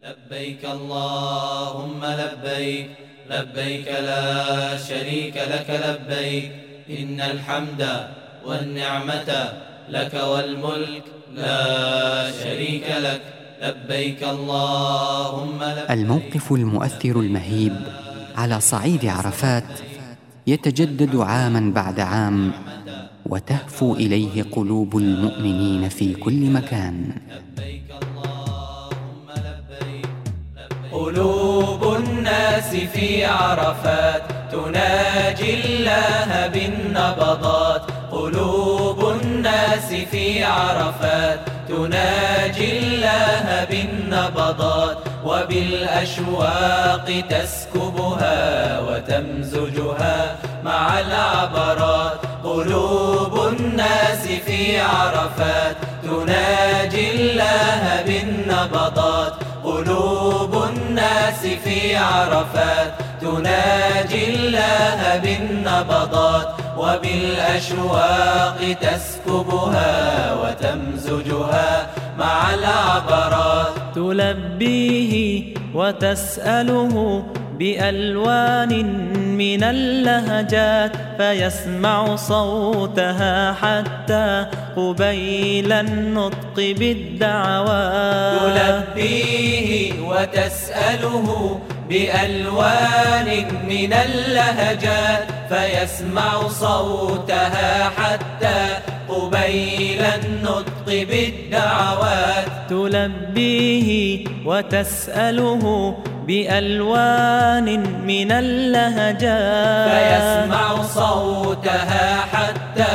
لبيك اللهم لبيك لبيك لا شريك لك لبيك. إن الحمد والنعمة لك والملك لا شريك لك. لبيك اللهم لبيك. الموقف المؤثر المهيب على صعيد عرفات يتجدد عاما بعد عام وتهفو إليه قلوب المؤمنين في كل مكان. قلوب الناس في عرفات. تناجي الله بالنبضات. قلوب الناس في عرفات. تناجي الله بالنبضات. وبالأشواق تسكبها وتمزجها مع العبرات. قلوب الناس في عرفات. تناجي الله بالنبضات. قلوب الناس في عرفات. تناجي الله بالنبضات وبالأشواق تسكبها وتمزجها مع العبرات. تلبيه وتسأله بألوان من اللهجات فيسمع صوتها حتى قبيل النطق بالدعوات. تلبيه وتسأله بألوان من اللهجات فيسمع صوتها حتى قبيل النطق بالدعوات. تلبيه وتسأله بألوان من اللهجات. فيسمع صوتها حتى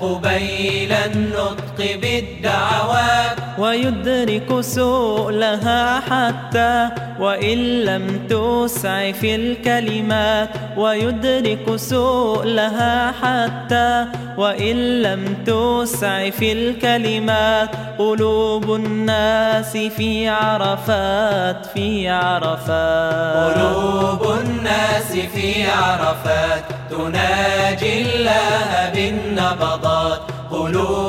قبيل النطق بالدعوات. ويدرك سؤلها حتى وإن لم تسع في الكلمات. ويدرك سؤلها حتى وإن لم تسع في الكلمات. قلوب الناس في عرفات في عرفات. قلوب الناس في عرفات. تناجي الله بالنبضات. قلوب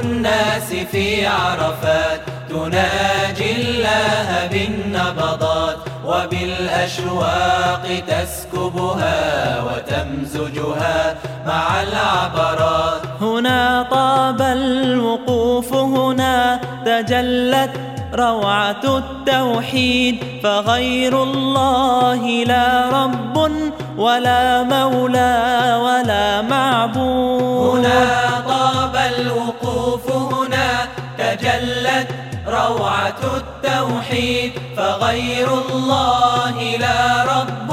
الناس في عرفات تناجي الله بالنبضات وبالأشواق تسكبها وتمزجها مع العبرات. هنا طاب الوقوف هنا تجلت روعة التوحيد فغير الله لا رب ولا مولى ولا معبود. هنا تجلت روعة التوحيد فغير الله لا رب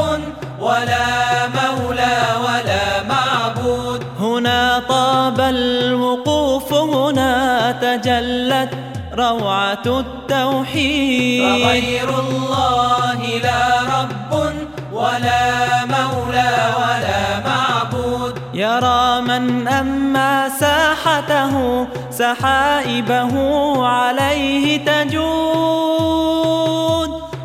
ولا مولى ولا معبود. هنا طاب الوقوف هنا تجلت روعة التوحيد. فغير الله لا من أما ساحته سحائبه عليه تجود.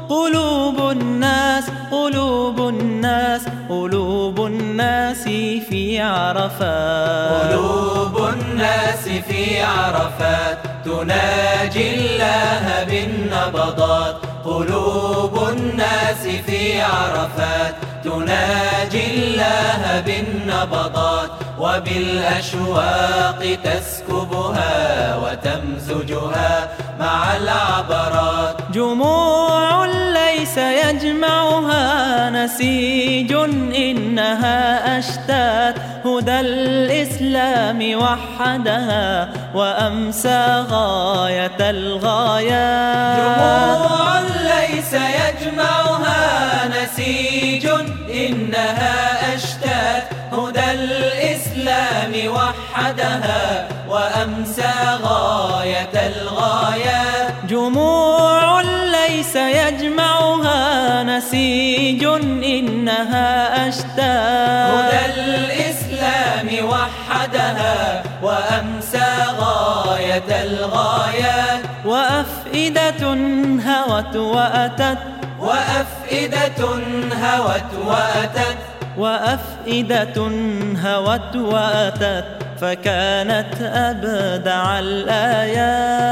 قلوب الناس قلوب الناس قلوب الناس في عرفات. قلوب الناس في عرفات. تناجي الله بالنبضات. قلوب الناس في عرفات. تناجي الله بالنبضات. وبالأشواق تسكبها وتمزجها مع العبرات. جموع ليس يجمعها نسيج إنها أشتات. هدى الإسلام وحدها وأمسى غاية الغايات. جموع ليس يجمعها نسيج إنها وحدها وأمسى غاية الغايات جموع ليس يجمعها نسيج إنها أشتات هدى الإسلام وحدها وأمسى غاية الغايات وأفئدة هوت وأتت. وأفئدة هوت وأتت. وأفئدة هوت وأتت. فكانت أبدع الآيات.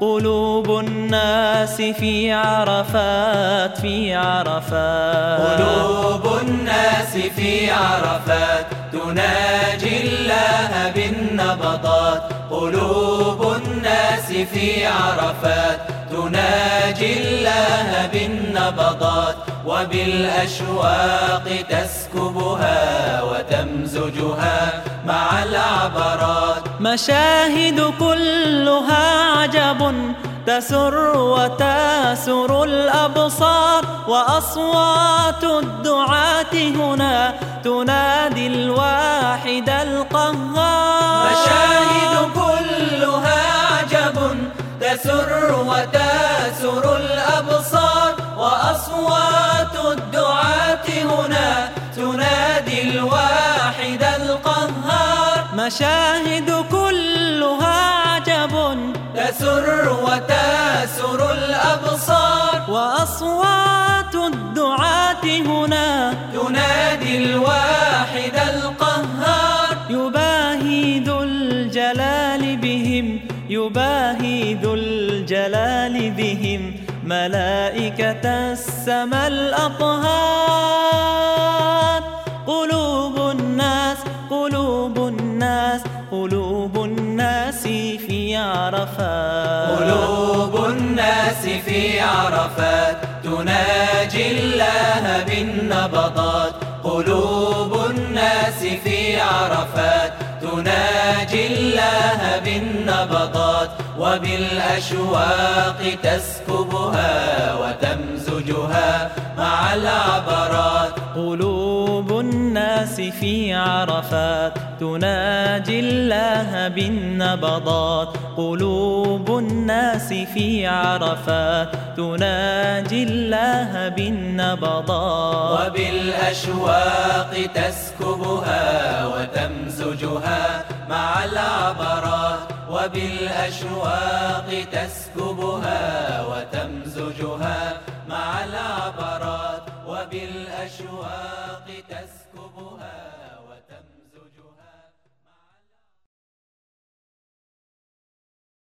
قلوب الناس في عرفات في عرفات. قلوب الناس في عرفات. تناجي الله بالنبضات. قلوب الناس في عرفات. تناجي الله بالنبضات. وبالأشواق تسكبها. وتمزجها مع العبرات. مشاهد كلها عجب تسر وتاسر الأبصار وأصوات الدعاة هنا تنادي الواحد القهار مشاهد كلها عجب تسر وتاسر الأبصار. وأصوات الدعاة هنا تنادي الواحد القهار. يباهي ذو الجلال بهم يباهي ذو الجلال بهم. ملائكة السماء الأطهار. عرفات. قلوب الناس في عرفات. تناجي الله بالنبضات. قلوب الناس في عرفات. تناجي الله بالنبضات. وبالأشواق تسكبها وتمزجها مع العبرات. قلوب الناس في عرفات. تناجي الله بالنبضات قلوب الناس في عرفات. تناجي الله بالنبضات. وبالأشواق تسكبها وتمزجها مع العبرات. وبالأشواق تسكبها وتمزجها مع العبرات. وبالأشواق تسكبها